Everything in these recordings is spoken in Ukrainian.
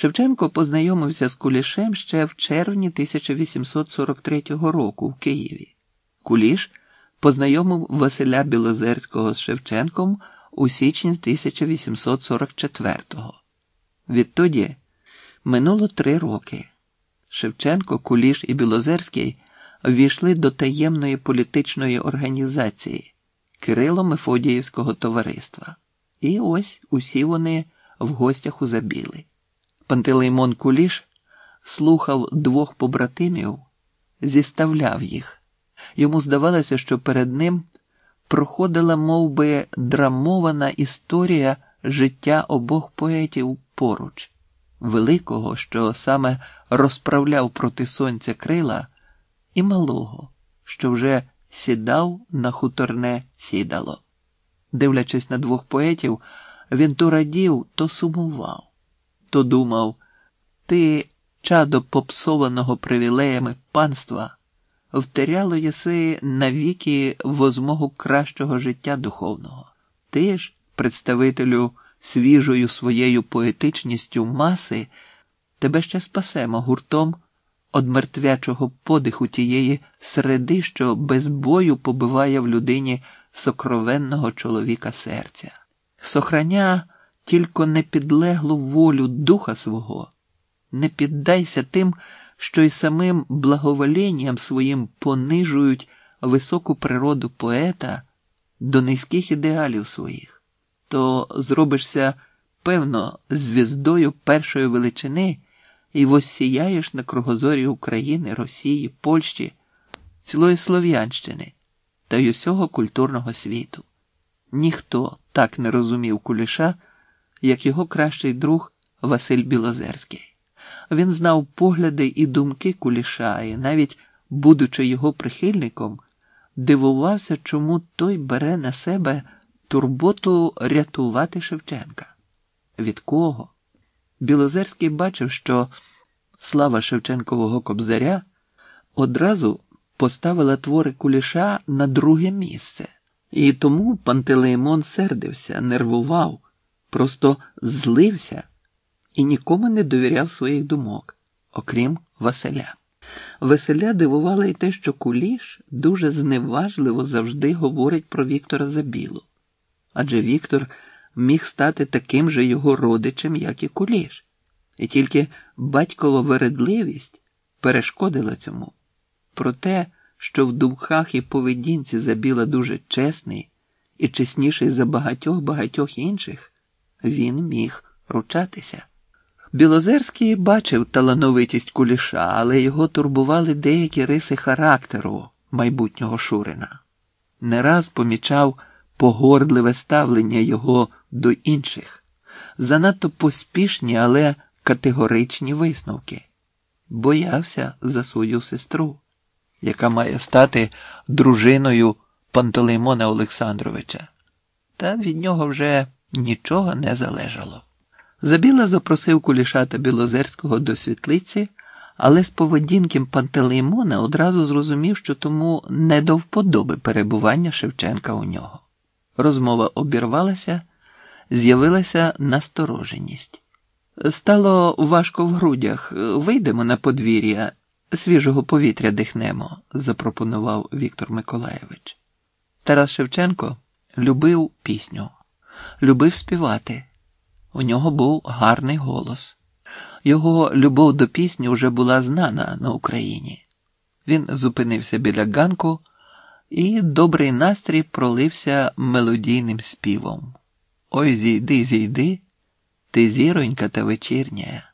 Шевченко познайомився з Кулішем ще в червні 1843 року в Києві. Куліш познайомив Василя Білозерського з Шевченком у січні 1844-го. Відтоді минуло три роки. Шевченко, Куліш і Білозерський ввійшли до таємної політичної організації Кирило Мефодіївського товариства. І ось усі вони в гостях у Забіли. Пантелеймон Куліш слухав двох побратимів, зіставляв їх. Йому здавалося, що перед ним проходила мов би, драмована історія життя обох поетів поруч, великого, що саме розправляв проти сонця крила, і малого, що вже сідав на хуторне сідало. Дивлячись на двох поетів, він то радів, то сумував, то думав ти, чадо попсованого привілеями панства втеряло єси навіки возмогу кращого життя духовного. Ти ж, представителю свіжою своєю поетичністю маси, тебе ще спасемо гуртом од мертвячого подиху тієї середи, що без бою побиває в людині сокровенного чоловіка серця. Сохраня тільки непідлеглу волю духа свого, не піддайся тим що й самим благоволенням своїм понижують високу природу поета до низьких ідеалів своїх, то зробишся, певно, звіздою першої величини і воссіяєш на кругозорі України, Росії, Польщі, цілої Слов'янщини та й усього культурного світу. Ніхто так не розумів Куліша, як його кращий друг Василь Білозерський. Він знав погляди і думки Куліша, і навіть, будучи його прихильником, дивувався, чому той бере на себе турботу рятувати Шевченка. Від кого? Білозерський бачив, що слава Шевченкового кобзаря одразу поставила твори Куліша на друге місце, і тому Пантелеймон сердився, нервував, просто злився і нікому не довіряв своїх думок, окрім Василя. Василя дивувало й те, що Куліш дуже зневажливо завжди говорить про Віктора Забілу. Адже Віктор міг стати таким же його родичем, як і Куліш, і тільки батькова вередливість перешкодила цьому. Про те, що в думках і поведінці Забіла дуже чесний і чесніший за багатьох багатьох інших, він міг ручатися. Білозерський бачив талановитість куліша, але його турбували деякі риси характеру майбутнього Шурина. Не раз помічав погордливе ставлення його до інших, занадто поспішні, але категоричні висновки. Боявся за свою сестру, яка має стати дружиною Пантелеймона Олександровича, та від нього вже нічого не залежало. Забіла запросив Кулішата Білозерського до світлиці, але з поведінки Пантелеймона одразу зрозумів, що тому не до вподоби перебування Шевченка у нього. Розмова обірвалася, з'явилася настороженість. Стало важко в грудях. Вийдемо на подвір'я, свіжого повітря дихнемо, запропонував Віктор Миколаєвич. Тарас Шевченко любив пісню, любив співати. У нього був гарний голос. Його любов до пісні вже була знана на Україні. Він зупинився біля ганку, і добрий настрій пролився мелодійним співом. Ой, зійди, зійди, ти зіронька та вечірня.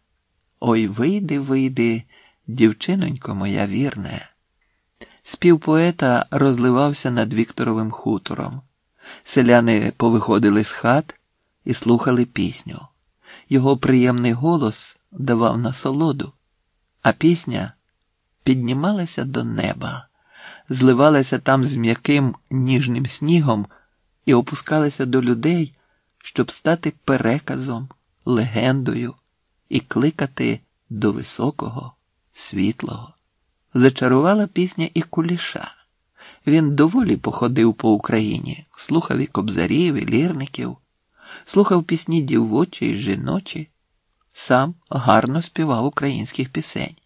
Ой, вийди, вийди, дівчинонько моя вірне. Спів поета розливався над Вікторовим хутором. Селяни повиходили з хат і слухали пісню. Його приємний голос давав насолоду, а пісня піднімалася до неба, зливалася там з м'яким ніжним снігом і опускалася до людей, щоб стати переказом, легендою і кликати до високого, світлого. Зачарувала пісня і куліша. Він доволі походив по Україні, слухав і кобзарів, і лірників слухав пісні дівочі і жіночі, сам гарно співав українських пісень.